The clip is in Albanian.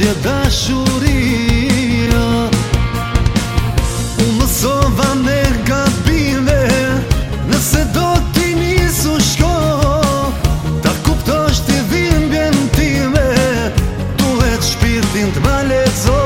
gjë dashuria Unë mësova me gabime Nëse do t'i nisu shko Ta kuptosht i dhimbje në time Duhet shpirtin t'ma lezo